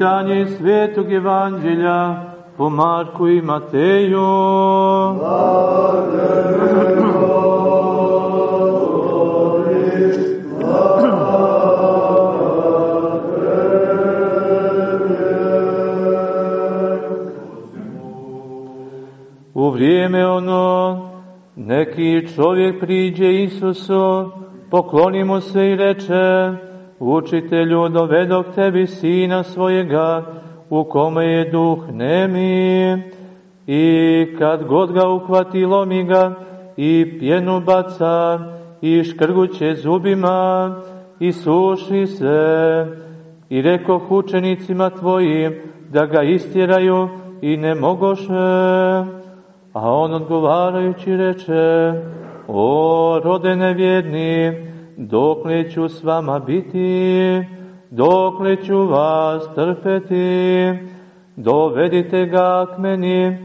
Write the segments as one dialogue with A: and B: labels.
A: Čitanje svetog evanđelja po Marku i Mateju. U vrijeme ono, neki čovjek priđe Isusu, pokloni mu se i reče, Učitelju, dovedok tebi sina svojega, u kome je duh nemi, i kad god ga uhvatilo mi ga, i pjenu baca, i škrguće zubima, i suši se, i reko učenicima tvojim, da ga istjeraju, i ne mogoše. A on odgovarajući reče, o rode nevjedni, dok ću s vama biti, dok ću vas trpeti, dovedite ga k meni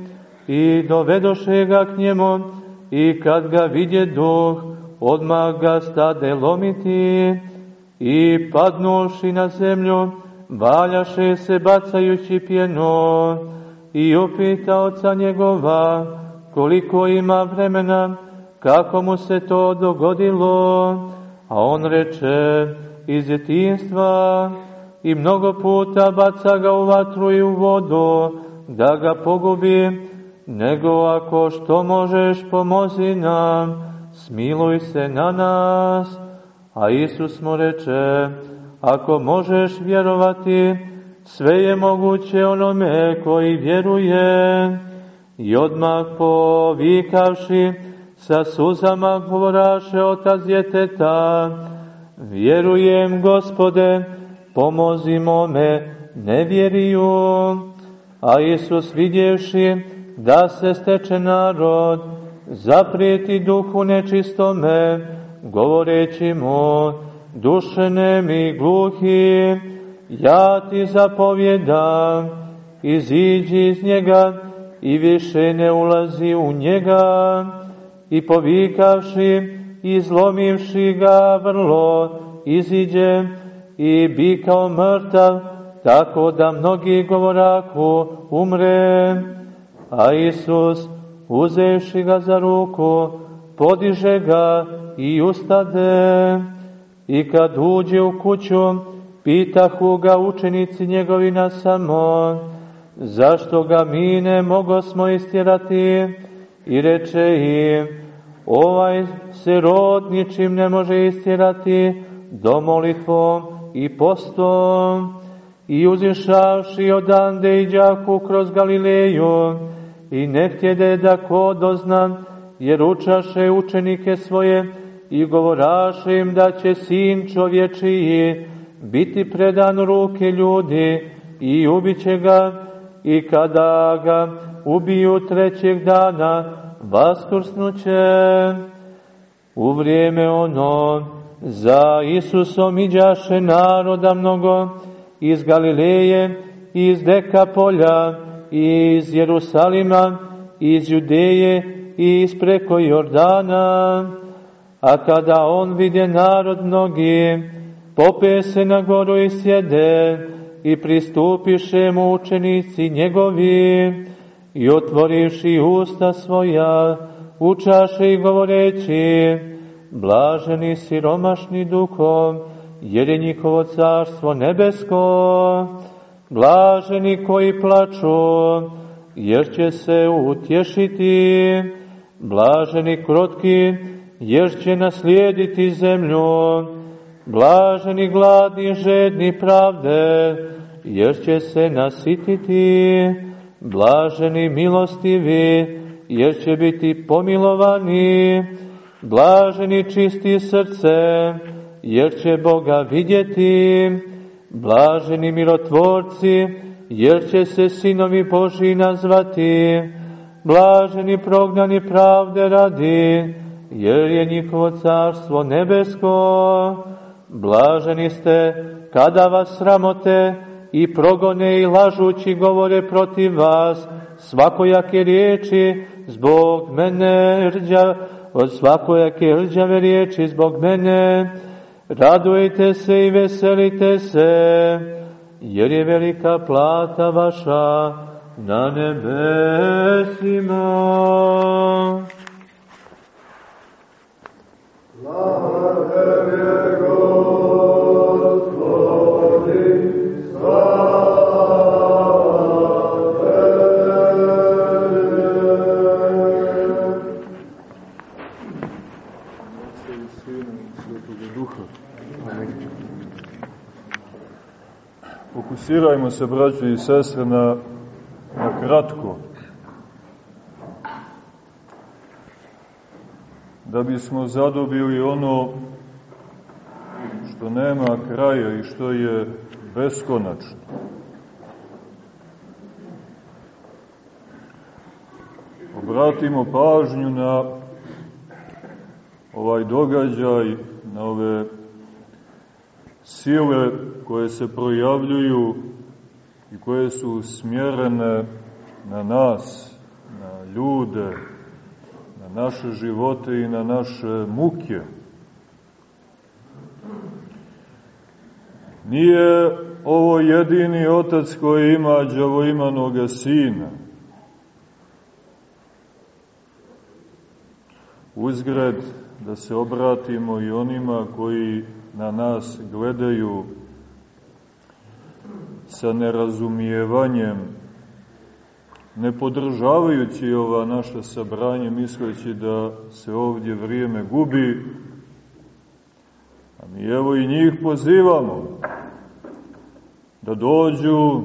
A: i dovedoše ga k njemu i kad ga vidje duh, odmah ga stade lomiti. I padnuši na zemlju, valjaše se bacajući pjeno i opita oca njegova koliko ima vremena, kako mu se to dogodilo, a on reče iz djetinstva i mnogo puta baca ga u vatru i u vodu, da ga pogubi, nego ako što možeš pomozi nam, smiluj se na nas. A Isus mu reče, ako možeš vjerovati, sve je moguće onome koji vjeruje. I odmah povikavši, sa suzama govoraše otac djeteta, vjerujem gospode, pomozimo me, ne vjeriju. A Isus vidjevši da se steče narod, zaprijeti duhu nečistome, govoreći mu, dušene mi gluhi, ja ti zapovjedam, iziđi iz njega i više ne ulazi u njega, i povikavši i zlomivši ga vrlo, iziđe i bi kao mrtav, tako da mnogi govoraku umre. A Isus, uzevši ga za ruku, podiže ga i ustade. I kad uđe u kuću, pitahu ga učenici njegovi na samo, zašto ga mi ne mogo smo istjerati? I reče im, ovaj se rod ničim ne može istjerati do molitvom i postom. I uzješavši odande i džaku kroz Galileju, i ne htjede da ko doznam, jer učaše učenike svoje i govoraše im da će sin čovječiji biti predan u ruke ljudi i ubiće ga i kada ga ubiju trećeg dana, vaskrsnuće. U vrijeme ono, za Isusom iđaše naroda mnogo, iz Galileje, iz Dekapolja, iz Jerusalima, iz Judeje i iz preko Jordana. A kada on vide narod mnogi, pope se na goru i sjede i pristupiše mu učenici njegovi i otvorivši usta svoja, učaše i govoreći, blaženi siromašni duhom, jer je njihovo carstvo nebesko, blaženi koji plaču, jer će se utješiti, blaženi krotki, jer će naslijediti zemlju, blaženi gladni žedni pravde, jer će se nasititi, blaženi milostivi, jer će biti pomilovani, blaženi čisti srce, jer će Boga vidjeti, blaženi mirotvorci, jer će se sinovi Boži nazvati, blaženi prognani pravde radi, jer je njihovo carstvo nebesko, blaženi ste kada vas sramote i progone i lažući govore protiv vas, svakojake riječi zbog mene rđa, od svakojake rđave riječi zbog mene, radujte se i veselite se, jer je velika plata vaša na nebesima. Slava tebi,
B: Fokusirajmo se, braći i sestre, na, na kratko. Da bismo zadobili ono što nema kraja i što je beskonačno. Obratimo pažnju na ovaj događaj, na ove sile koje se projavljuju i koje su smjerene na nas, na ljude, na naše živote i na naše muke. Nije ovo jedini otac koji ima džavoimanoga sina. Uzgred da se obratimo i onima koji na nas gledaju sa nerazumijevanjem, ne podržavajući ova naša sabranje, misleći da se ovdje vrijeme gubi, a mi evo i njih pozivamo da dođu,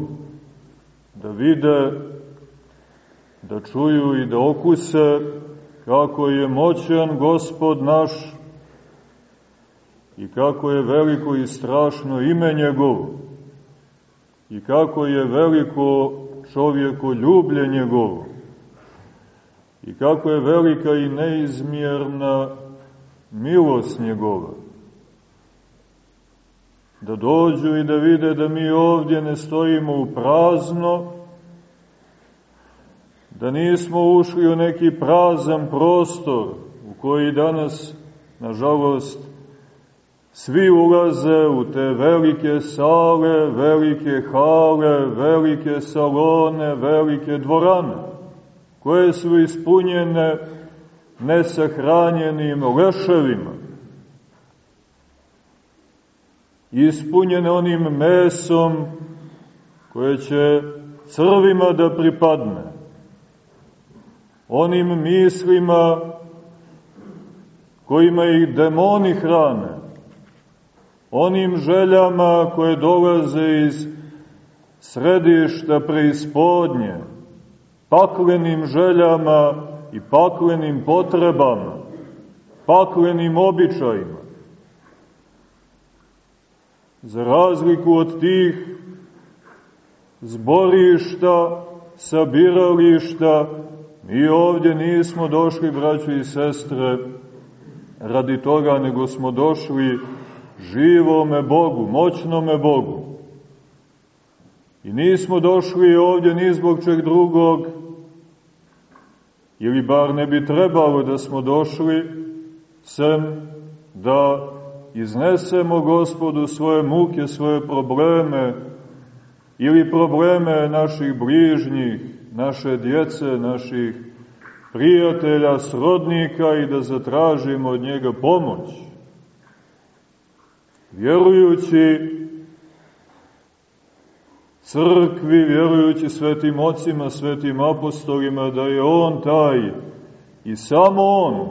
B: da vide, da čuju i da okuse kako je moćan gospod naš i kako je veliko i strašno ime njegovo i kako je veliko čovjeko ljublje njegovo i kako je velika i neizmjerna milost njegova. Da dođu i da vide da mi ovdje ne stojimo u prazno, da nismo ušli u neki prazan prostor u koji danas, nažalost, Svi ulaze u te velike sale, velike hale, velike salone, velike dvorane, koje su ispunjene nesahranjenim leševima, ispunjene onim mesom koje će crvima da pripadne, onim mislima kojima ih demoni hrane, onim željama koje dolaze iz središta preispodnje, paklenim željama i paklenim potrebama, paklenim običajima. Za razliku od tih zborišta, sabirališta, mi ovdje nismo došli, braćo i sestre, radi toga, nego smo došli živome Bogu, moćnome Bogu. I nismo došli ovdje ni zbog čeg drugog, ili bar ne bi trebalo da smo došli, sem da iznesemo gospodu svoje muke, svoje probleme, ili probleme naših bližnjih, naše djece, naših prijatelja, srodnika i da zatražimo od njega pomoć vjerujući crkvi, vjerujući svetim ocima, svetim apostolima, da je On taj i samo On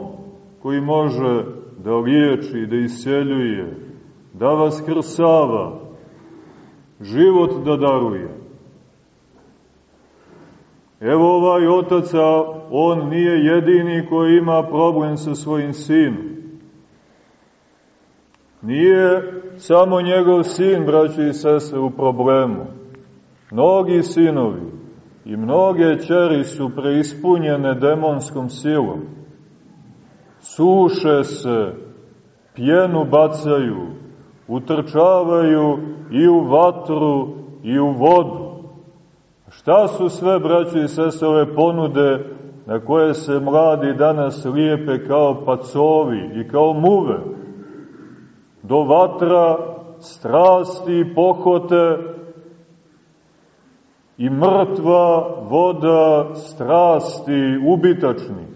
B: koji može da liječi, da iseljuje, da vas krsava, život da daruje. Evo ovaj otac, on nije jedini koji ima problem sa svojim sinom. Nije samo njegov sin, braći i sestre, u problemu. Mnogi sinovi i mnoge čeri su preispunjene demonskom silom. Suše se, pjenu bacaju, utrčavaju i u vatru i u vodu. Šta su sve, braći i sestre, ove ponude na koje se mladi danas lijepe kao pacovi i kao muve? Do vatra, strasti pohote, i mrtva voda strasti ubitačnih.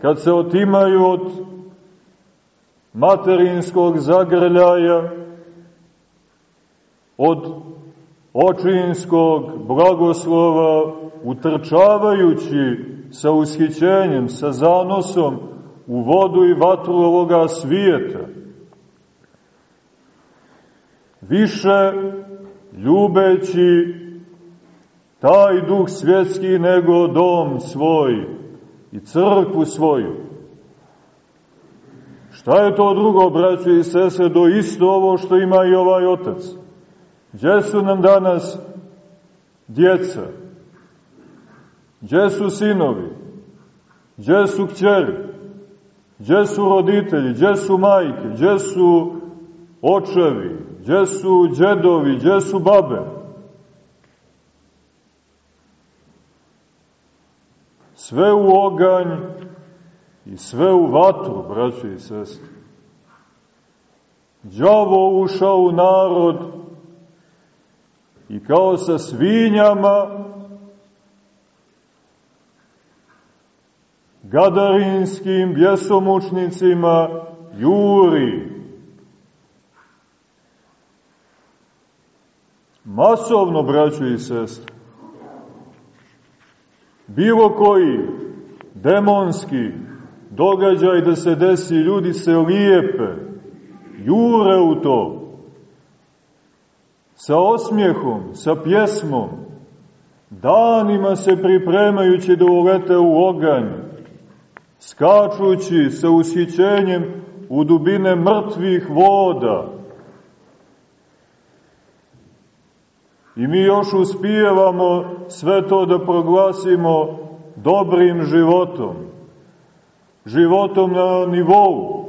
B: Kad se otimaju od materinskog zagrljaja, od očinskog blagoslova, utrčavajući sa ushićenjem, sa zanosom u vodu i vatru ovoga svijeta. Više ljubeći taj duh svjetski nego dom svoj i crkvu svoju. Šta je to drugo, braćo i sese, do isto ovo što ima i ovaj otac? Gdje su nam danas djeca? Gdje su sinovi? Gdje su kćeri? Gdje su roditelji? Gdje su majke? Gdje su očevi? Gdje su džedovi? Gdje su babe? Sve u oganj i sve u vatru, braći i sestri. Đavo ušao u narod i kao sa svinjama gadarinskim bjesomučnicima juri. Masovno, braćo i sestre, bilo koji demonski događaj da se desi, ljudi se lijepe, jure u to, sa osmijehom, sa pjesmom, danima se pripremajući da ulete u oganj, skačući sa ushićenjem u dubine mrtvih voda. I mi još uspijevamo sve to da proglasimo dobrim životom, životom na nivou.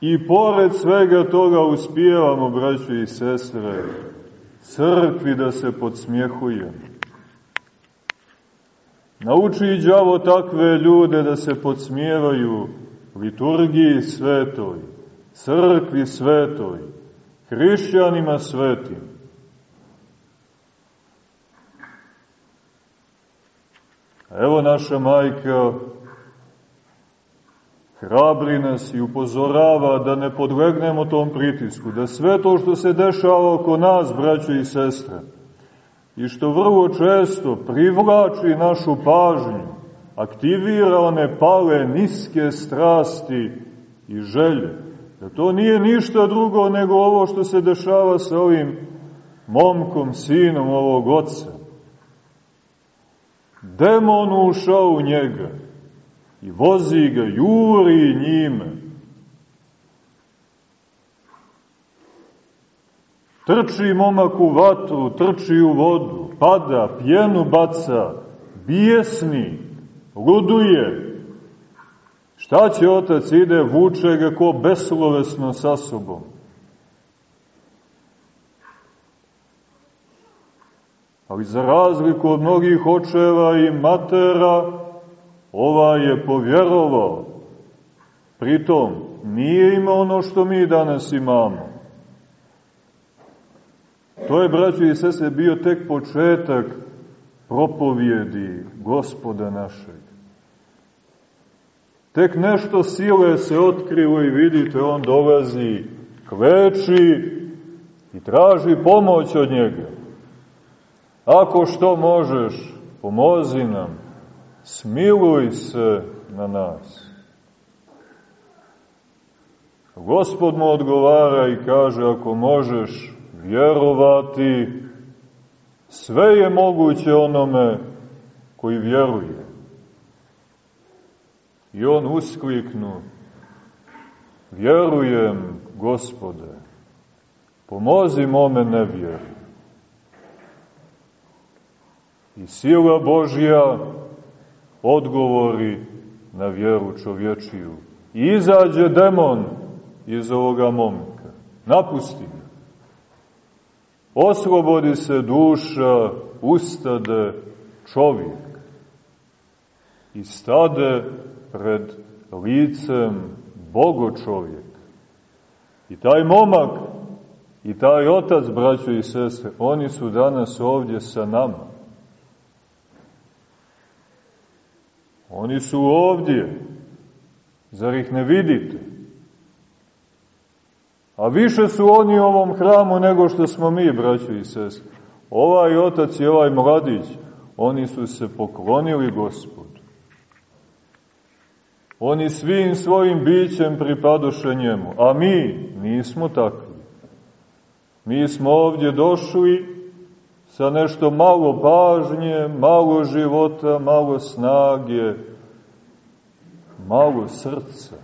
B: I pored svega toga uspijevamo, braćo i sestre, crkvi da se podsmjehujemo. Nauči i đavo takve ljude da se podsmijevaju liturgiji svetoj, crkvi svetoj, hrišćanima svetim. Evo naša majka hrabri nas i upozorava da ne podlegnemo tom pritisku, da sve to što se dešava oko nas, braćo i sestre, i što vrlo često privlači našu pažnju, aktivira one pale niske strasti i želje, da to nije ništa drugo nego ovo što se dešava sa ovim momkom, sinom ovog oca. Demon ušao u njega i vozi ga, juri njime. Trči momak u vatru, trči u vodu, pada, pjenu baca, bijesni, luduje. Šta će otac ide, vuče ga ko beslovesno sa sobom. Ali za razliku od mnogih očeva i matera, ova je povjerovao. Pritom, nije imao ono što mi danas imamo. To je, braćo i sese, bio tek početak propovjedi gospoda našeg. Tek nešto sile se otkrilo i vidite, on dolazi, kveči i traži pomoć od njega. Ako što možeš, pomozi nam, smiluj se na nas. Gospod mu odgovara i kaže, ako možeš vjerovati, sve je moguće onome koji vjeruje. I on uskliknu, vjerujem, gospode, pomozi mome nevjeru. I sila Božja odgovori na vjeru čovječiju. I izađe demon iz ovoga momka. Napusti ga. Oslobodi se duša, ustade čovjek. I stade pred licem Bogo čovjek. I taj momak i taj otac, braćo i sestre, oni su danas ovdje sa nama. Oni su ovdje. Zar ih ne vidite? A više su oni ovom hramu nego što smo mi, braćo i sestre. Ovaj otac i ovaj mladić, oni su se poklonili gospodu. Oni svim svojim bićem pripadoše njemu, a mi nismo takvi. Mi smo ovdje došli sa nešto malo pažnje, malo života, malo snage, malo srca,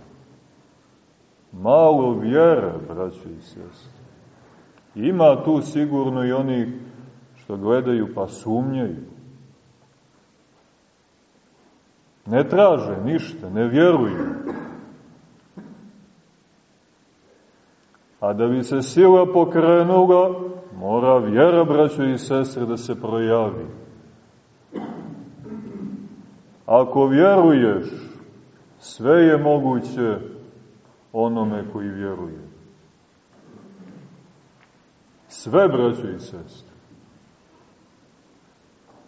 B: malo vjera, braći i sestri. Ima tu sigurno i onih što gledaju pa sumnjaju. Ne traže ništa, ne vjeruju. A da bi se sila pokrenula, mora vjera, braćo i sestre, da se projavi. Ako vjeruješ, sve je moguće onome koji vjeruje. Sve, braćo i sestre.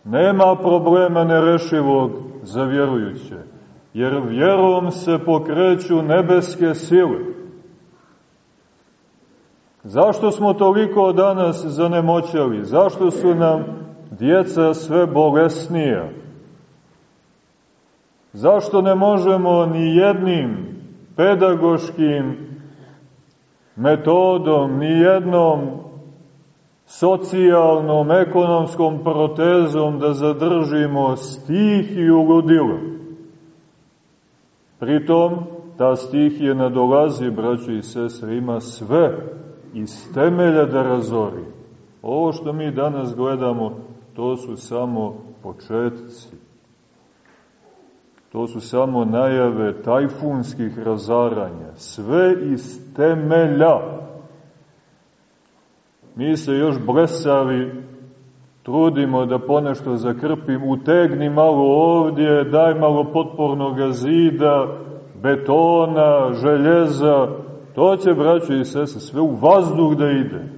B: Nema problema nerešivog za vjerujuće, jer vjerom se pokreću nebeske sile. Zašto smo toliko danas zanemoćali? Zašto su nam djeca sve bolesnija? Zašto ne možemo ni jednim pedagoškim metodom, ni jednom socijalnom, ekonomskom protezom da zadržimo stih i ugodilo. Pritom, ta stihija nadolazi, braćo i sestre, ima sve iz temelja da razori. Ovo što mi danas gledamo, to su samo početci. To su samo najave tajfunskih razaranja. Sve iz temelja. Mi se još blesavi trudimo da ponešto zakrpim, utegni malo ovdje, daj malo potpornog zida, betona, željeza, to će, braćo i sese, sve u vazduh da ide.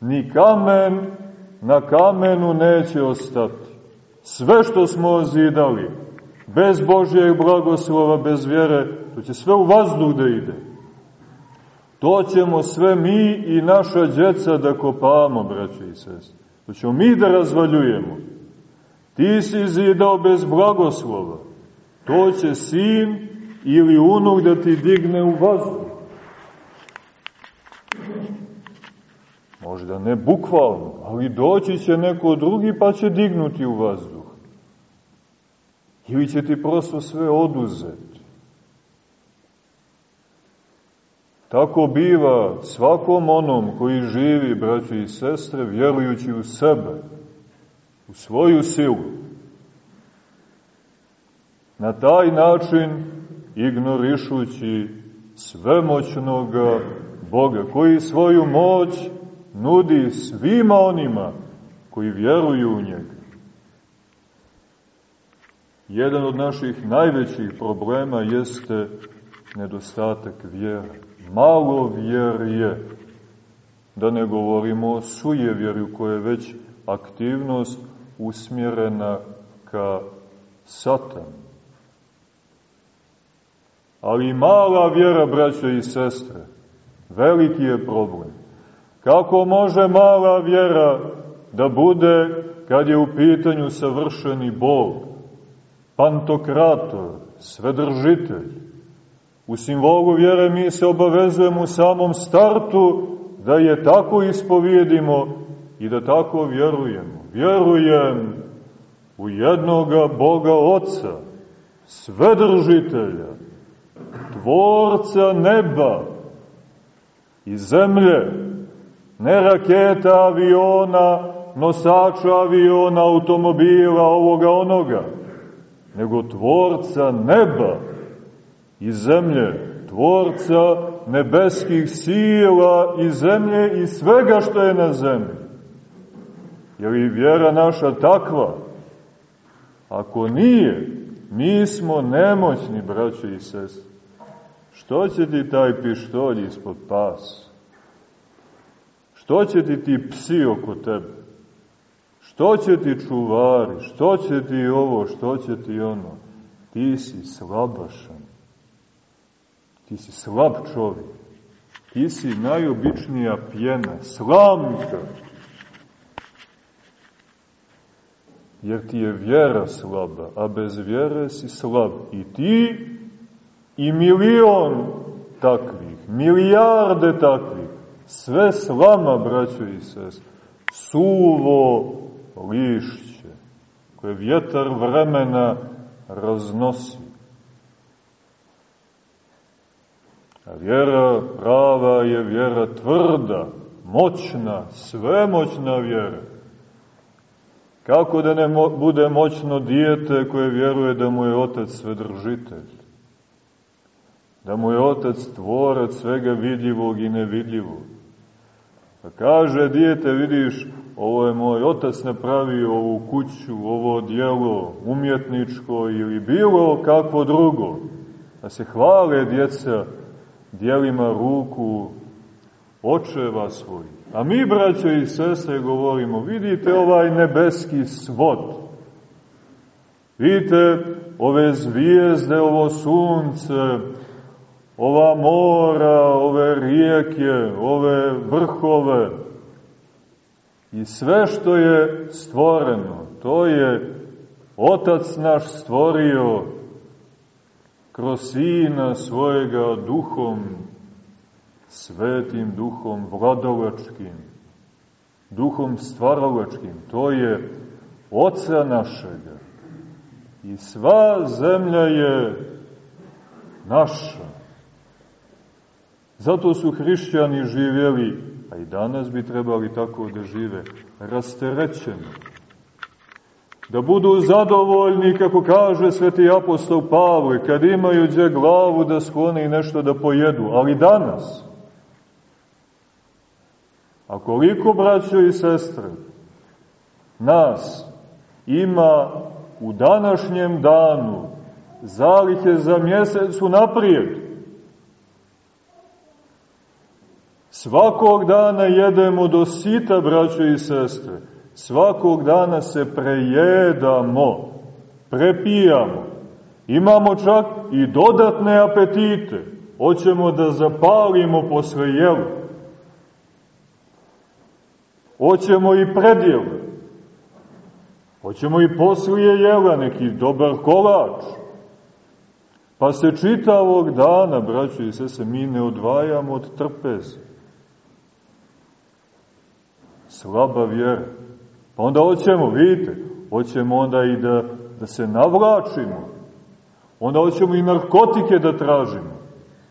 B: Ni kamen na kamenu neće ostati. Sve što smo zidali, bez Božjeg blagoslova, bez vjere, to će sve u vazduh da ide. To ćemo sve mi i naša djeca da kopamo, braći i sest. To ćemo mi da razvaljujemo. Ti si zidao bez blagoslova. To će sin ili unuk da ti digne u vazduh. Možda ne bukvalno, ali doći će neko drugi pa će dignuti u vazduh. Ili će ti prosto sve oduzeti. Tako biva svakom onom koji živi, braći i sestre, vjerujući u sebe, u svoju silu. Na taj način ignorišući svemoćnoga Boga, koji svoju moć nudi svima onima koji vjeruju u njega. Jedan od naših najvećih problema jeste nedostatak vjere. Malo vjerje, da ne govorimo o sujevjeru koja je već aktivnost usmjerena ka satanu. Ali mala vjera, braćo i sestre, veliki je problem. Kako može mala vjera da bude kad je u pitanju savršeni Bog? Pantokrator, svedržitelj. U simbolu vjere mi se obavezujemo u samom startu da je tako ispovijedimo i da tako vjerujemo. Vjerujem u jednoga Boga Oca, svedržitelja, tvorca neba i zemlje, ne raketa, aviona, nosača aviona, automobila, ovoga onoga, nego tvorca neba i zemlje, tvorca nebeskih sila i zemlje i svega što je na zemlji. Je li vjera naša takva? Ako nije, mi smo nemoćni, braćo i sestri. Što će ti taj pištolj ispod pasa? Što će ti ti psi oko tebe? Što će ti čuvari? Što će ti ovo? Što će ti ono? Ti si slabašan. Ti si slab čovjek. Ti si najobičnija pjena, slamka. Jer ti je vjera slaba, a bez vjere si slab. I ti i milion takvih, milijarde takvih, sve slama, braćo i sest, suvo lišće, koje vjetar vremena raznosi. A vjera prava je vjera tvrda, moćna, svemoćna vjera. Kako da ne mo bude moćno dijete koje vjeruje da mu je otac svedržitelj? Da mu je otac tvorac svega vidljivog i nevidljivog? Pa kaže dijete, vidiš, ovo je moj otac napravio ovu kuću, ovo dijelo umjetničko ili bilo kako drugo. Da se hvale djeca dijelima ruku očeva svoj. A mi, braćo i sestre, govorimo, vidite ovaj nebeski svod. Vidite ove zvijezde, ovo sunce, ova mora, ove rijeke, ove vrhove i sve što je stvoreno, to je Otac naš stvorio kroz Sina svojega duhom, svetim duhom vladalačkim, duhom stvaralačkim, to je Oca našega. I sva zemlja je naša. Zato su hrišćani živjeli, a i danas bi trebali tako da žive, rasterećeni. Da budu zadovoljni, kako kaže sveti apostol Pavle, kad imaju gdje glavu da sklone i nešto da pojedu. Ali danas, a koliko braćo i sestre, nas ima u današnjem danu zalihe za mjesec naprijed, Svakog dana jedemo do sita, braćo i sestre. Svakog dana se prejedamo, prepijamo. Imamo čak i dodatne apetite. Hoćemo da zapalimo posle jela. Hoćemo i predjelo. Hoćemo i poslije jela neki dobar kolač. Pa se čitavog dana, braćo i sese, mi ne odvajamo od trpeza slaba vjera. Pa onda hoćemo, vidite, hoćemo onda i da, da se navlačimo. Onda hoćemo i narkotike da tražimo.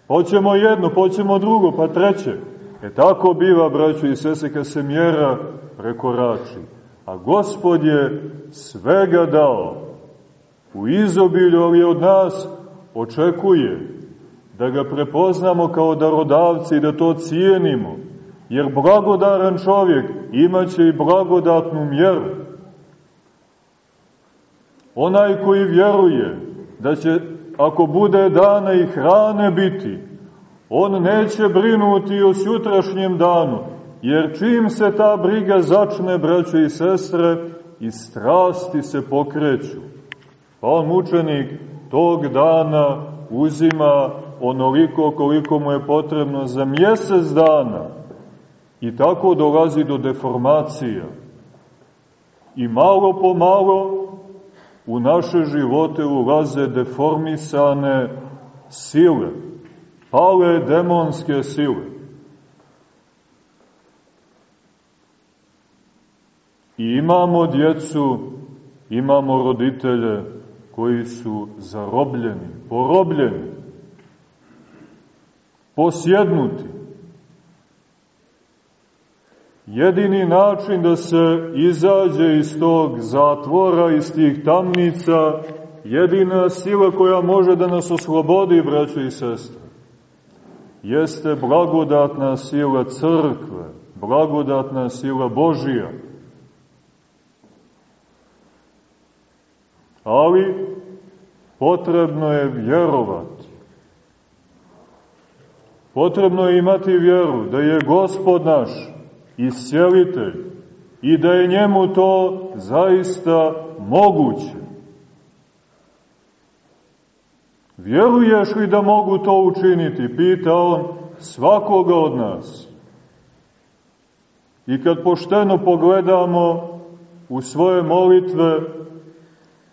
B: Pa hoćemo jedno, pa hoćemo drugo, pa treće. E tako biva, braćo i sese, kad se mjera prekorači. A gospod je svega dao u izobilju, ali od nas očekuje da ga prepoznamo kao darodavci i da to cijenimo Jer blagodaran čovjek imaće i blagodatnu mjeru. Onaj koji vjeruje da će, ako bude dana i hrane biti, on neće brinuti o sutrašnjem danu, jer čim se ta briga začne, braćo i sestre, i strasti se pokreću. Pa on mučenik tog dana uzima onoliko koliko mu je potrebno za mjesec dana, I tako dolazi do deformacija. I malo po malo u naše živote ulaze deformisane sile, pale demonske sile. I imamo djecu, imamo roditelje koji su zarobljeni, porobljeni, posjednuti. Jedini način da se izađe iz tog zatvora, iz tih tamnica, jedina sila koja može da nas oslobodi, braćo i sestre, jeste blagodatna sila crkve, blagodatna sila Božija. Ali potrebno je vjerovati. Potrebno je imati vjeru da je gospod naš iscelitelj i da je njemu to zaista moguće. Vjeruješ li da mogu to učiniti? Pita on svakoga od nas. I kad pošteno pogledamo u svoje molitve,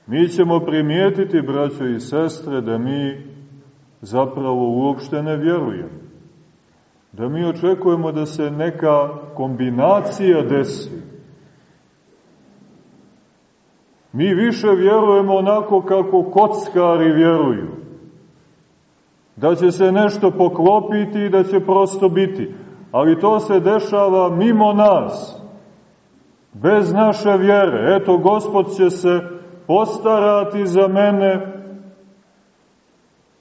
B: mi ćemo primijetiti, braćo i sestre, da mi zapravo uopšte ne vjerujemo. Da mi očekujemo da se neka kombinacija desi. Mi više vjerujemo onako kako kockari vjeruju. Da će se nešto poklopiti i da će prosto biti. Ali to se dešava mimo nas. Bez naše vjere. Eto, Gospod će se postarati za mene.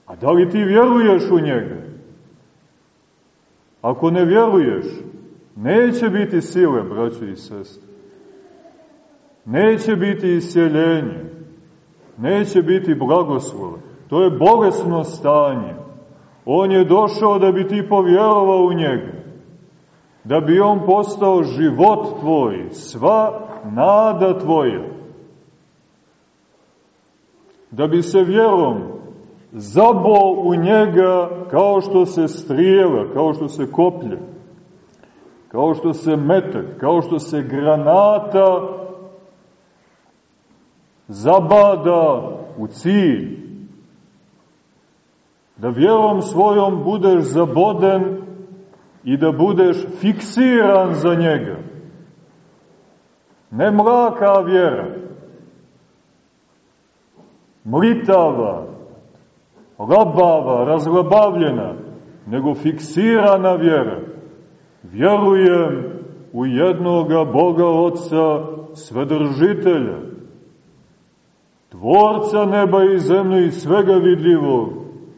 B: A da li ti vjeruješ u njega? Ako ne vjeruješ, neće biti sile, braće i sestre. Neće biti isjeljenje. Neće biti blagoslova. To je bolesno stanje. On je došao da bi ti povjerovao u njega. Da bi on postao život tvoj, sva nada tvoja. Da bi se vjerom zabo u njega kao što se strijela, kao što se koplje, kao što se metak, kao što se granata zabada u cilj. Da vjerom svojom budeš zaboden i da budeš fiksiran za njega. Ne mlaka vjera, mlitava, labava, razlabavljena, nego fiksirana vjera. Vjerujem u jednoga Boga Otca, svedržitelja, tvorca neba i zemlje i svega vidljivog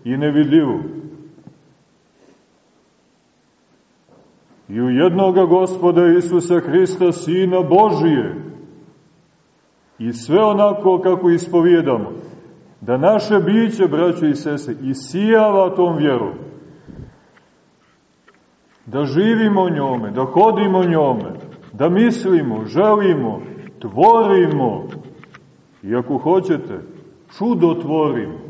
B: i nevidljivog. I u jednoga gospoda Isusa Hrista, Sina Božije. I sve onako kako ispovjedamo da naše biće, braćo i sese, isijava tom vjerom. Da živimo njome, da hodimo njome, da mislimo, želimo, tvorimo i ako hoćete, čudotvorimo.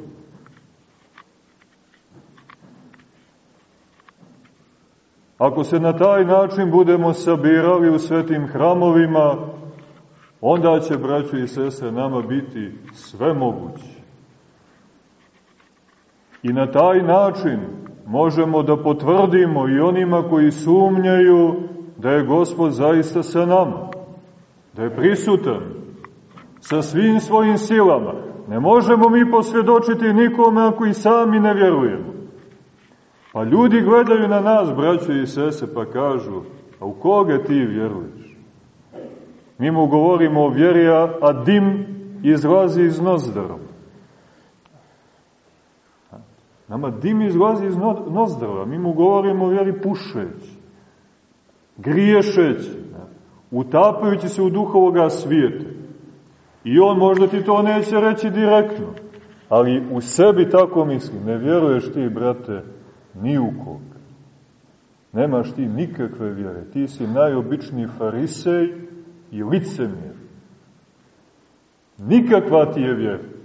B: Ako se na taj način budemo sabirali u svetim hramovima, onda će, braćo i sestre, nama biti sve moguće. I na taj način možemo da potvrdimo i onima koji sumnjaju da je Gospod zaista sa nama, da je prisutan sa svim svojim silama. Ne možemo mi posvjedočiti nikome ako i sami ne vjerujemo. Pa ljudi gledaju na nas, braćo i sese, pa kažu, a u koga ti vjeruješ? Mi mu govorimo o vjeri, a dim izlazi iz nozdrava. Nama dim izlazi iz nozdrava. Mi mu govorimo vjeri pušeć, griješeć, utapajući se u duhovoga svijeta. I on možda ti to neće reći direktno, ali u sebi tako misli. Ne vjeruješ ti, brate, ni u kog. Nemaš ti nikakve vjere. Ti si najobičniji farisej i licemjer. Nikakva ti je vjera.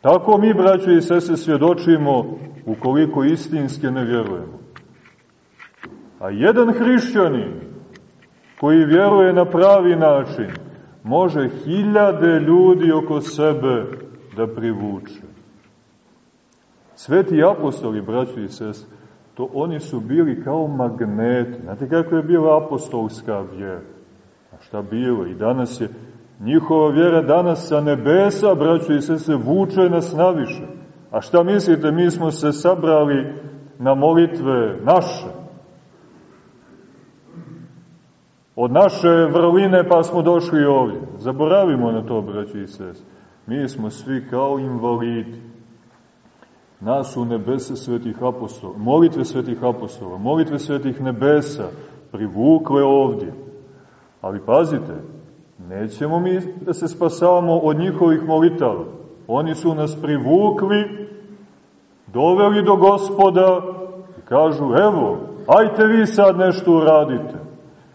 B: Tako mi, braćo i sese, svjedočimo ukoliko istinske ne vjerujemo. A jedan hrišćanin koji vjeruje na pravi način može hiljade ljudi oko sebe da privuče. Sveti apostoli, braćo i sese, to oni su bili kao magneti. Znate kako je bila apostolska vjera? A šta bilo? I danas je Njihova vjera danas sa nebesa, braćo i se vuče nas naviše. A šta mislite, mi smo se sabrali na molitve naše. Od naše vrline pa smo došli ovdje. Zaboravimo na to, braćo i sest. Mi smo svi kao invalidi. Nas u nebese svetih apostola, molitve svetih apostola, molitve svetih nebesa privukle ovdje. Ali pazite, Nećemo mi da se spasavamo od njihovih molitava. Oni su nas privukli doveli do gospoda i kažu, evo, ajte vi sad nešto uradite.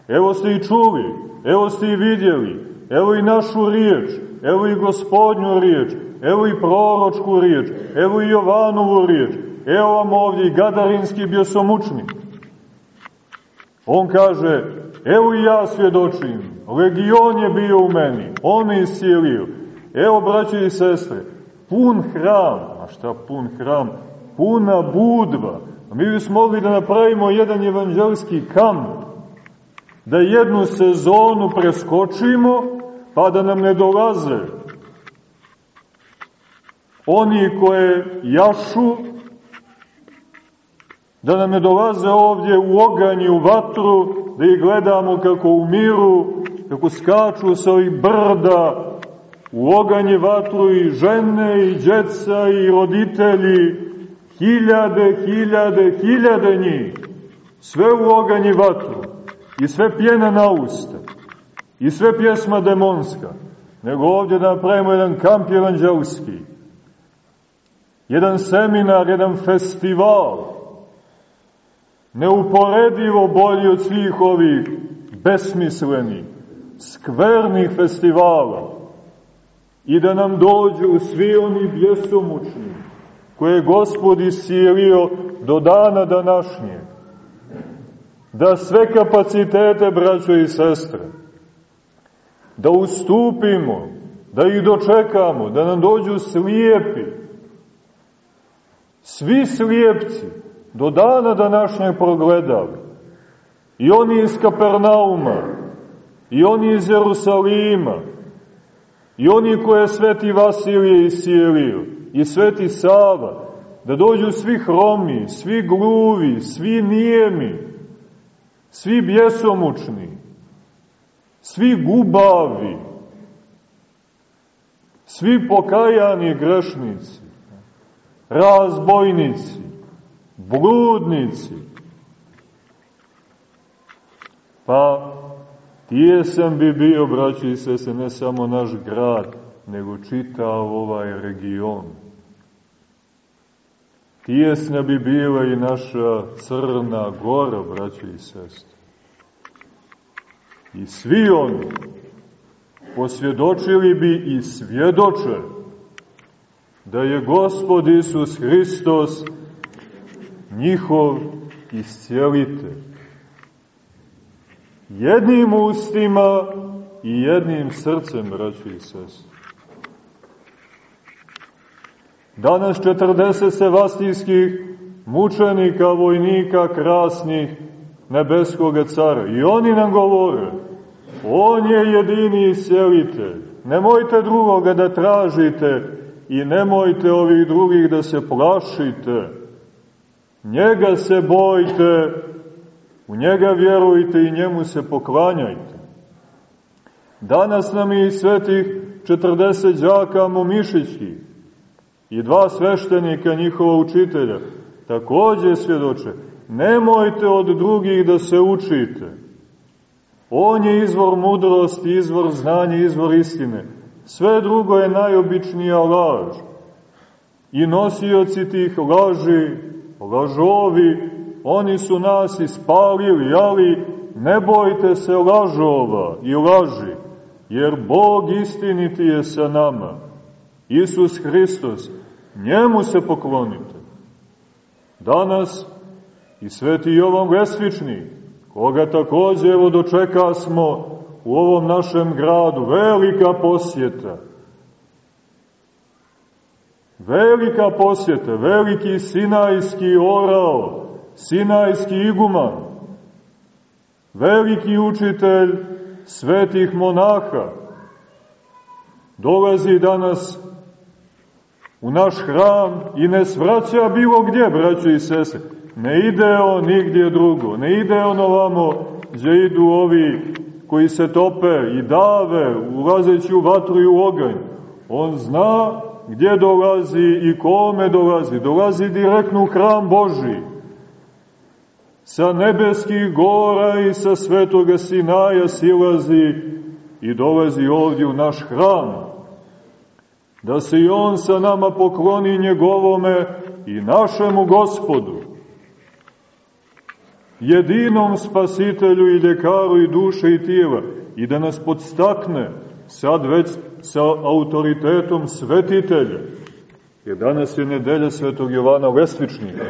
B: Evo ste i čuli, evo ste i vidjeli, evo i našu riječ, evo i gospodnju riječ, evo i proročku riječ, evo i Jovanovu riječ, evo vam ovdje i Gadarinski biosomučnik. On kaže, evo i ja svjedočim, legion je bio u meni, on me iscijelio. Evo, braće i sestre, pun hram, a šta pun hram? Puna budva. A mi bismo mogli da napravimo jedan evanđelski kamp, da jednu sezonu preskočimo, pa da nam ne dolaze oni koje jašu, da nam ne dolaze ovdje u oganj i u vatru, da ih gledamo kako umiru, kako skaču sa ovih brda, u oganj i vatru i žene i djeca i roditelji, hiljade, hiljade, hiljade njih, sve u oganj i vatru i sve pjena na usta i sve pjesma demonska, nego ovdje da napravimo jedan kamp evanđelski, jedan seminar, jedan festival, neuporedivo bolji od svih ovih besmislenih, skvernih festivala i da nam dođu svi oni bjesomučni koje je Gospod isijelio do dana današnje, da sve kapacitete, braćo i sestre, da ustupimo, da ih dočekamo, da nam dođu slijepi, svi slijepci, do dana današnje progledali, i oni iz Kapernauma, i oni iz Jerusalima, i oni koje je sveti Vasilije isijelio, i sveti Sava, da dođu svi hromi, svi gluvi, svi nijemi, svi bjesomučni, svi gubavi, svi pokajani grešnici, razbojnici, bludnici. Pa tijesan bi bio, braći i sese, ne samo naš grad, nego čitav ovaj region. Tijesna bi bila i naša crna gora, braći i sestre. I svi oni posvjedočili bi i svjedoče da je Gospod Isus Hristos njihov iscijelitelj. Jednim ustima i jednim srcem, braći i sestri. Danas 40 sevastijskih mučenika, vojnika, krasnih, nebeskoga cara. I oni nam govore, on je jedini iscelitelj. Nemojte drugoga da tražite i nemojte ovih drugih da se plašite. Njega se bojte, u njega vjerujte i njemu se poklanjajte. Danas nam i svetih 40 džaka momišićkih i dva sveštenika njihova učitelja takođe svjedoče, nemojte od drugih da se učite. On je izvor mudrosti, izvor znanja, izvor istine. Sve drugo je najobičnija laž. I nosioci tih laži, lažovi, oni su nas ispalili, ali ne bojte se lažova i laži, jer Bog istiniti je sa nama. Isus Hristos, njemu se poklonite. Danas i sveti Jovan Vesvični, koga takođe evo dočeka smo u ovom našem gradu, velika posjeta. Velika posjeta, veliki sinajski orao, sinajski iguman, veliki učitelj svetih monaha, dolazi danas u naš hram i ne svraća bilo gdje, braćo i sese. Ne ide on nigdje drugo, ne ide on ovamo gdje idu ovi koji se tope i dave, ulazeći u vatru i u oganj. On zna gdje dolazi i kome dolazi. Dolazi direktno u hram Boži. Sa nebeskih gora i sa svetoga Sinaja silazi i dolazi ovdje u naš hram da se i on sa nama pokloni njegovome i našemu gospodu, jedinom spasitelju i ljekaru i duše i tijela, i da nas podstakne sad već sa autoritetom svetitelja, jer danas je nedelja svetog Jovana Vesličnika,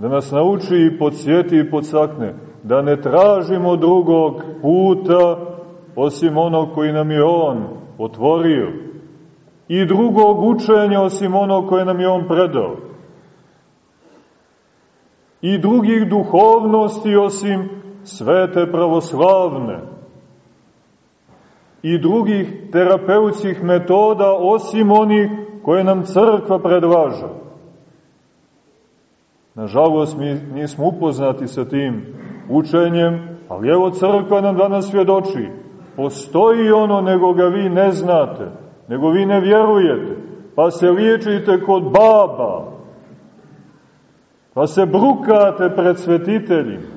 B: da nas nauči i podsjeti i podstakne, da ne tražimo drugog puta osim onog koji nam je On otvorio i drugog učenja osim onog koje nam je On predao i drugih duhovnosti osim svete pravoslavne i drugih terapeutskih metoda osim onih koje nam crkva predlaža. Nažalost, mi nismo upoznati sa tim učenjem, ali evo crkva nam danas svjedoči. Postoji ono, nego ga vi ne znate, nego vi ne vjerujete, pa se liječite kod baba, pa se brukate pred svetiteljima.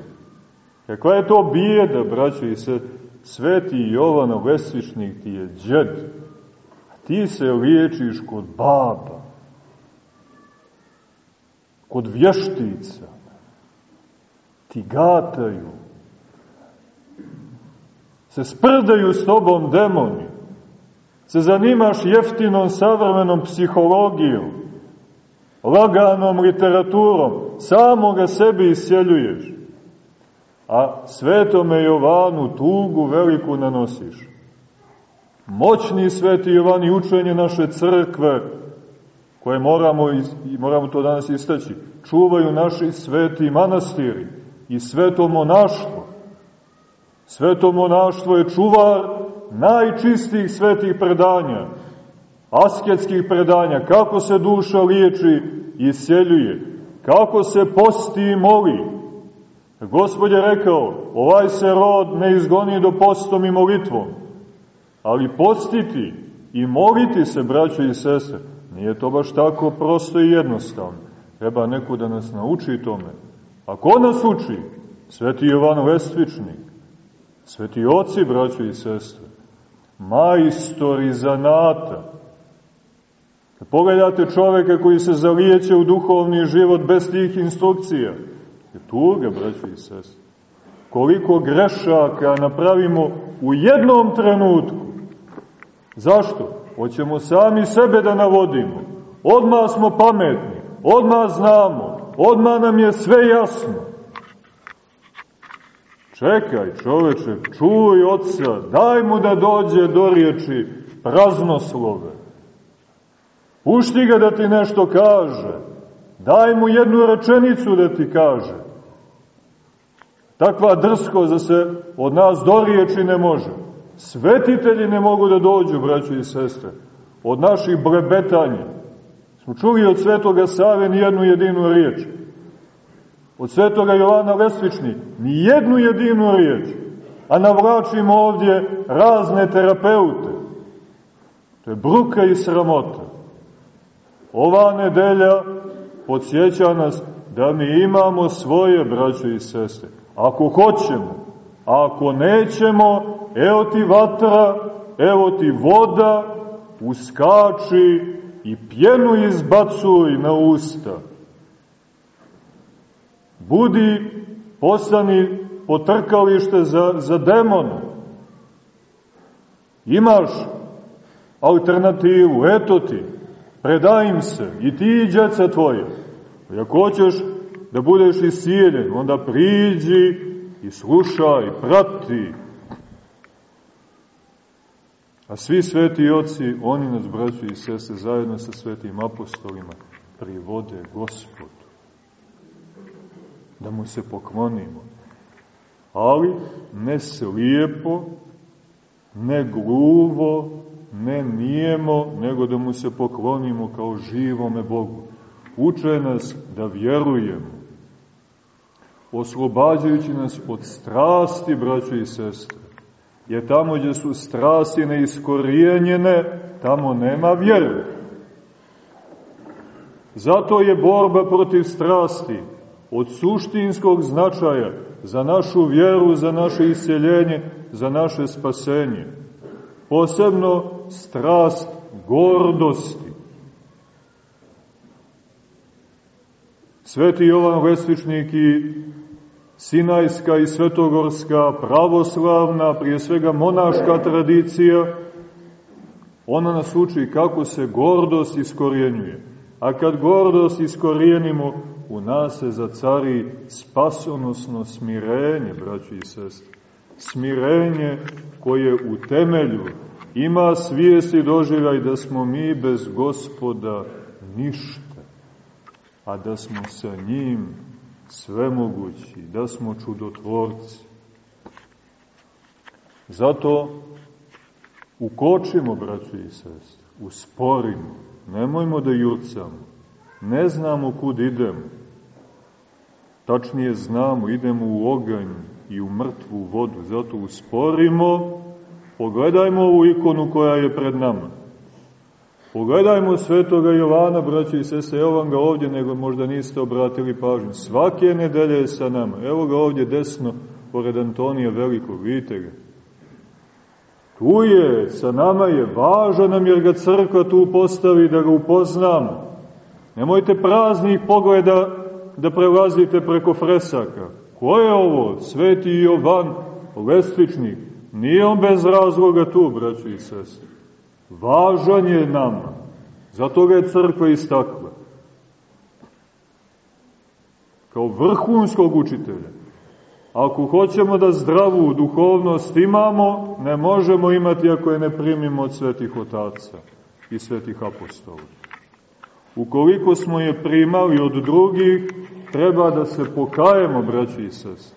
B: Kakva je to bijeda, braćo i se, sveti Jovano Vesvišnik ti je džed, a ti se liječiš kod baba, kod vještica, ti gataju, se sprdaju s tobom demoni, se zanimaš jeftinom savremenom psihologijom, laganom literaturom, samoga sebi isjeljuješ, a svetome Jovanu tugu veliku nanosiš. Moćni sveti Jovan i učenje naše crkve, koje moramo, i moramo to danas istaći, čuvaju naši sveti manastiri i sveto monaštvo. Sveto monaštvo je čuvar najčistijih svetih predanja, asketskih predanja, kako se duša liječi i isjeljuje, kako se posti i moli. Gospod je rekao, ovaj se rod ne izgoni do postom i molitvom, ali postiti i moliti se, braćo i sestre, nije to baš tako prosto i jednostavno. Treba neko da nas nauči tome. A ko nas uči? Sveti Jovan Vestvičnik, sveti oci, braćo i sestre, majstori zanata, Kad pogledate čoveka koji se zalijeće u duhovni život bez tih instrukcija, je tuga, braći i sest. Koliko grešaka napravimo u jednom trenutku. Zašto? Hoćemo sami sebe da navodimo. Odmah smo pametni, odmah znamo, odmah nam je sve jasno. Čekaj, čoveče, čuj oca, daj mu da dođe do riječi praznoslove. Pušti ga da ti nešto kaže. Daj mu jednu rečenicu da ti kaže. Takva drsko da se od nas do riječi ne može. Svetitelji ne mogu da dođu, braćo i sestre, od naših brebetanja. Smo čuli od svetoga Save ni jednu jedinu riječ. Od svetoga Jovana Vesvični ni jednu jedinu riječ. A navlačimo ovdje razne terapeute. To je bruka i sramota. Ova nedelja podsjeća nas da mi imamo svoje, braćo i sestre. Ako hoćemo, a ako nećemo, evo ti vatra, evo ti voda, uskači i pjenu izbacuj na usta. Budi poslani potrkalište za, za demona. Imaš alternativu, eto ti, predaj im se, i ti i djeca tvoje. Ako hoćeš da budeš isijeljen, onda priđi i slušaj, prati. A svi sveti oci, oni nas, braću i sese, zajedno sa svetim apostolima, privode gospodu. Da mu se poklonimo. Ali ne slijepo, ne gluvo, ne nijemo, nego da mu se poklonimo kao živome Bogu. Uče nas da vjerujemo, oslobađajući nas od strasti, braćo i sestre. Jer tamo gdje su strasti neiskorijenjene, tamo nema vjere. Zato je borba protiv strasti od suštinskog značaja za našu vjeru, za naše isjeljenje, za naše spasenje posebno strast gordosti. Sveti Jovan Lesvičnik i Sinajska i Svetogorska, pravoslavna, prije svega monaška tradicija, ona nas uči kako se gordost iskorjenjuje. A kad gordost iskorijenimo, u nas se zacari spasonosno smirenje, braći i sestri. Smirenje koje u temelju ima svijest i doživljaj da smo mi bez gospoda ništa, a da smo sa njim svemogući, da smo čudotvorci. Zato ukočimo, braći i sestri, usporimo, nemojmo da jurcamo, ne znamo kud idemo. Tačnije znamo, idemo u oganj i u mrtvu vodu, zato usporimo, pogledajmo ovu ikonu koja je pred nama. Pogledajmo svetoga Jovana, braći i sese, evo vam ga ovdje, nego možda niste obratili pažnju. Svake nedelje je sa nama. Evo ga ovdje desno, pored Antonija Velikog, vidite ga. Tu je, sa nama je, važan nam jer ga crkva tu postavi da ga upoznamo. Nemojte praznih pogleda da prelazite preko fresaka. Ko je ovo? Sveti Jovan, lestvičnik. Nije on bez razloga tu, braći i sestri. Važan je nama. Zato ga je crkva istakla. Kao vrhunskog učitelja. Ako hoćemo da zdravu duhovnost imamo, ne možemo imati ako je ne primimo od svetih otaca i svetih apostola. Ukoliko smo je primali od drugih, treba da se pokajemo, braći i sest.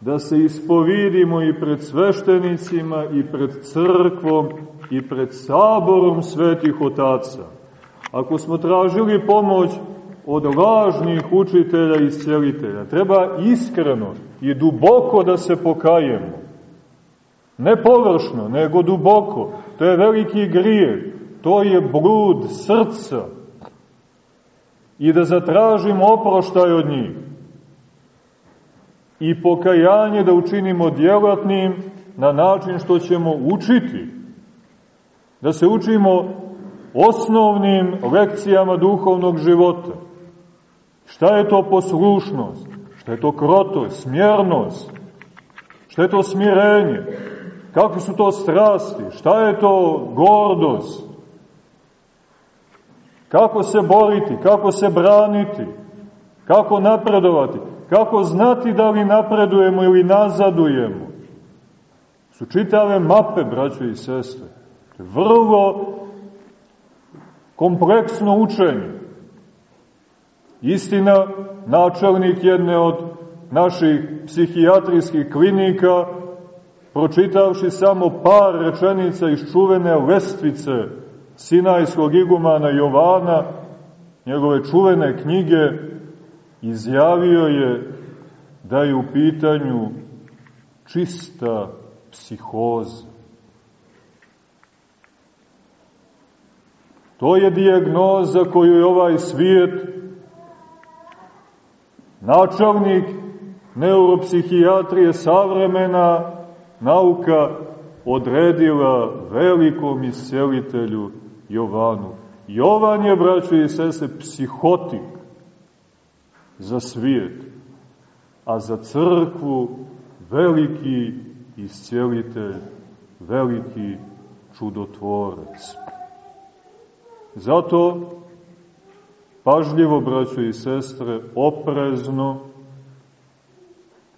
B: Da se ispovidimo i pred sveštenicima, i pred crkvom, i pred saborom svetih otaca. Ako smo tražili pomoć od lažnih učitelja i iscelitelja, treba iskreno i duboko da se pokajemo. Ne površno, nego duboko. To je veliki grijeh. To je blud srca. I da zatražimo oproštaj od njih. I pokajanje da učinimo djelatnim na način što ćemo učiti. Da se učimo osnovnim lekcijama duhovnog života. Šta je to poslušnost? Šta je to krotost, smjernost? Šta je to smirenje? Kako su to strasti? Šta je to gordost? Kako se boriti, kako se braniti, kako napredovati, kako znati da li napredujemo ili nazadujemo. Su čitave mape, braćo i sestre. Vrlo kompleksno učenje. Istina, načelnik jedne od naših psihijatrijskih klinika, pročitavši samo par rečenica iz čuvene lestvice Sinajskog igumana Jovana, njegove čuvene knjige, izjavio je da je u pitanju čista psihoza. To je dijagnoza koju je ovaj svijet, načelnik neuropsihijatrije, savremena nauka odredila velikom iscelitelju Jovanu. Jovan je, braćo i sese, psihotik za svijet, a za crkvu veliki iscijelitelj, veliki čudotvorac. Zato, pažljivo, braćo i sestre, oprezno,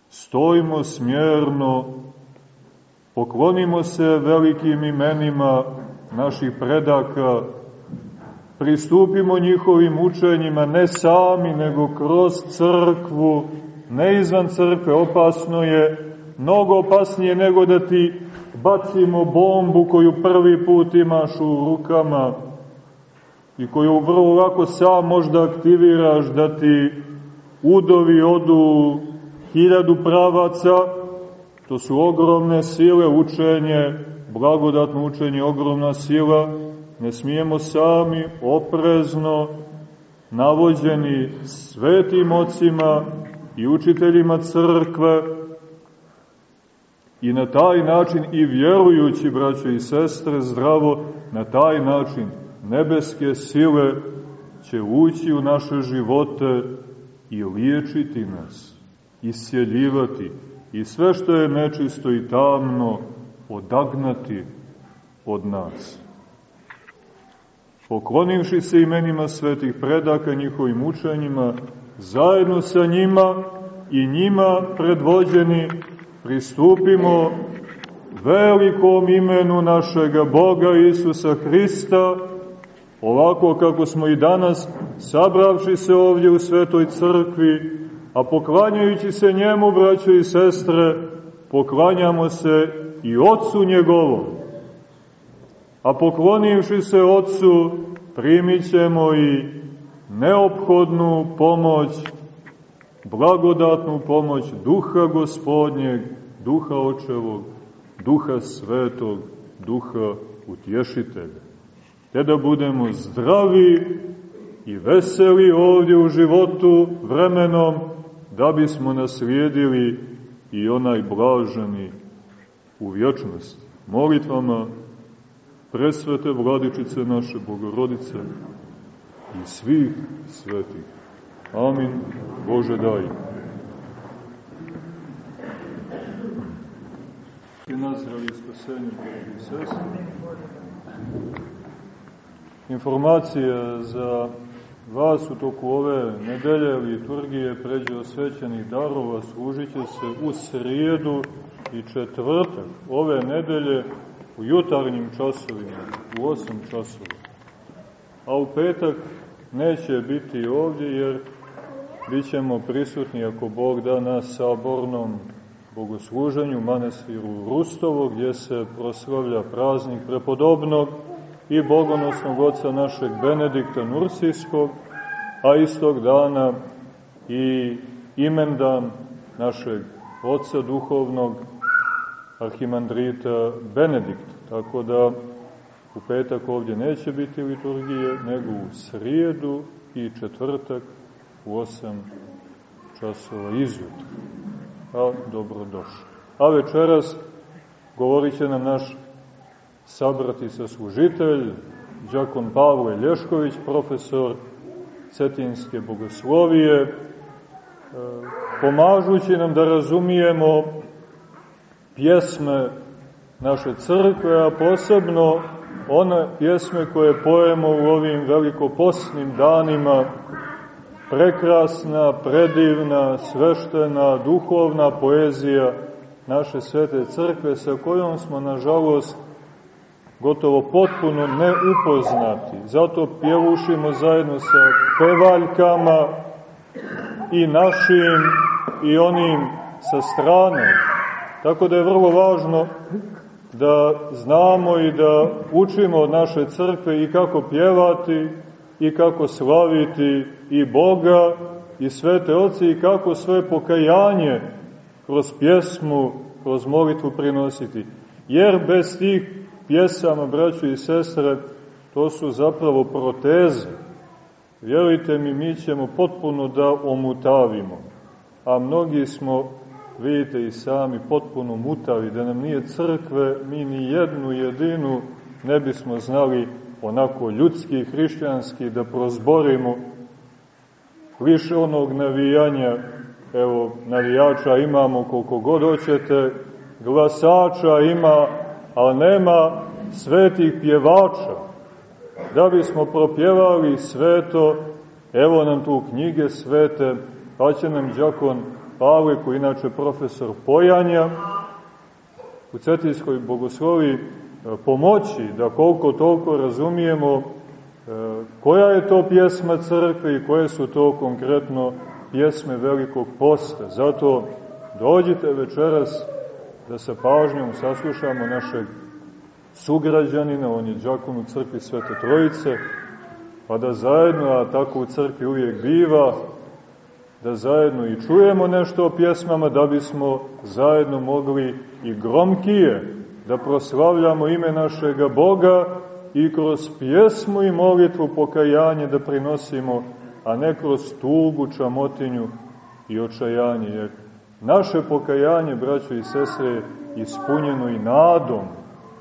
B: stojimo smjerno, poklonimo se velikim imenima naših predaka, pristupimo njihovim učenjima ne sami, nego kroz crkvu, ne izvan crkve, opasno je, mnogo opasnije nego da ti bacimo bombu koju prvi put imaš u rukama i koju vrlo lako sam možda aktiviraš da ti udovi odu hiljadu pravaca, to su ogromne sile, učenje, blagodatno učenje, ogromna sila, ne smijemo sami, oprezno, navođeni svetim ocima i učiteljima crkve i na taj način i vjerujući, braćo i sestre, zdravo, na taj način nebeske sile će ući u naše živote i liječiti nas, isjeljivati i sve što je nečisto i tamno odagnati od nas. Poklonivši se imenima svetih predaka njihovim učenjima, zajedno sa njima i njima predvođeni pristupimo velikom imenu našega Boga Isusa Hrista, ovako kako smo i danas, sabravši se ovdje u Svetoj Crkvi, a poklanjajući se njemu, braćo i sestre, poklanjamo se i Otcu njegovom. A poklonivši se Otcu, primit ćemo i neophodnu pomoć, blagodatnu pomoć Duha Gospodnjeg, Duha Očevog, Duha Svetog, Duha Utješitelja. Te da budemo zdravi i veseli ovdje u životu vremenom, da bismo naslijedili i onaj blaženi u vječnosti. Molitvama presvete vladičice naše Bogorodice i svih svetih. Amin. Bože daj. I nazdravi spasenju, braći i sestri. Informacija za vas u toku ove nedelje liturgije pređe osvećenih darova služit se u srijedu i četvrtak ove nedelje u jutarnjim časovima, u 8 časova. A u petak neće biti ovdje jer bit ćemo prisutni ako Bog da na sabornom bogosluženju manestiru Rustovo gdje se proslavlja praznik prepodobnog i bogonosnog oca našeg Benedikta Nursijskog, a istog dana i imendan našeg oca duhovnog arhimandrita Benedikta. Tako da u petak ovdje neće biti liturgije, nego u srijedu i četvrtak u 8 časova izjutra. A dobrodošli. A večeras govorit će nam naš sabrati saslužitelj, Đakon Pavle Lješković, profesor Cetinske bogoslovije, e, pomažući nam da razumijemo pjesme naše crkve, a posebno one pjesme koje pojemo u ovim velikoposnim danima, prekrasna, predivna, sveštena, duhovna poezija naše svete crkve sa kojom smo, nažalost, gotovo potpuno neupoznati. Zato pjevušimo zajedno sa pevaljkama i našim i onim sa strane. Tako da je vrlo važno da znamo i da učimo od naše crkve i kako pjevati i kako slaviti i Boga i svete oci i kako sve pokajanje kroz pjesmu, kroz molitvu prinositi. Jer bez tih pjesama, braćo i sestre, to su zapravo proteze. Vjerujte mi, mi ćemo potpuno da omutavimo. A mnogi smo, vidite i sami, potpuno mutavi, da nam nije crkve, mi ni jednu jedinu ne bismo znali onako ljudski i hrišćanski da prozborimo više onog navijanja, evo, navijača imamo koliko god hoćete, glasača ima ali nema svetih pjevača. Da bismo propjevali sveto, evo nam tu knjige svete, pa će nam džakon Pavle, koji inače profesor pojanja, u Cetinskoj bogoslovi e, pomoći da koliko toliko razumijemo e, koja je to pjesma crkve i koje su to konkretno pjesme velikog posta. Zato dođite večeras da sa pažnjom saslušamo našeg sugrađanina, on je džakon u crkvi Svete Trojice, pa da zajedno, a tako u crkvi uvijek biva, da zajedno i čujemo nešto o pjesmama, da bismo zajedno mogli i gromkije da proslavljamo ime našega Boga i kroz pjesmu i molitvu pokajanje da prinosimo, a ne kroz tugu, čamotinju i očajanje, jer Naše pokajanje, braćo i sestre, je ispunjeno i nadom,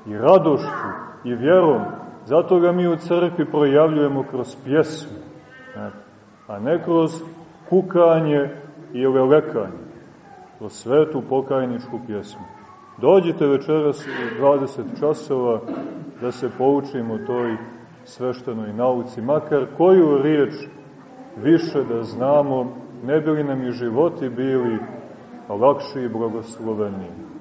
B: i radošću, i vjerom. Zato ga mi u crkvi projavljujemo kroz pjesmu. A ne kroz kukanje i lelekanje, kroz svetu pokajničku pjesmu. Dođite večeras u 20 časova da se poučimo toj sveštenoj nauci, makar koju riječ više da znamo, ne bili nam i životi bili lakši i blagosloveniji.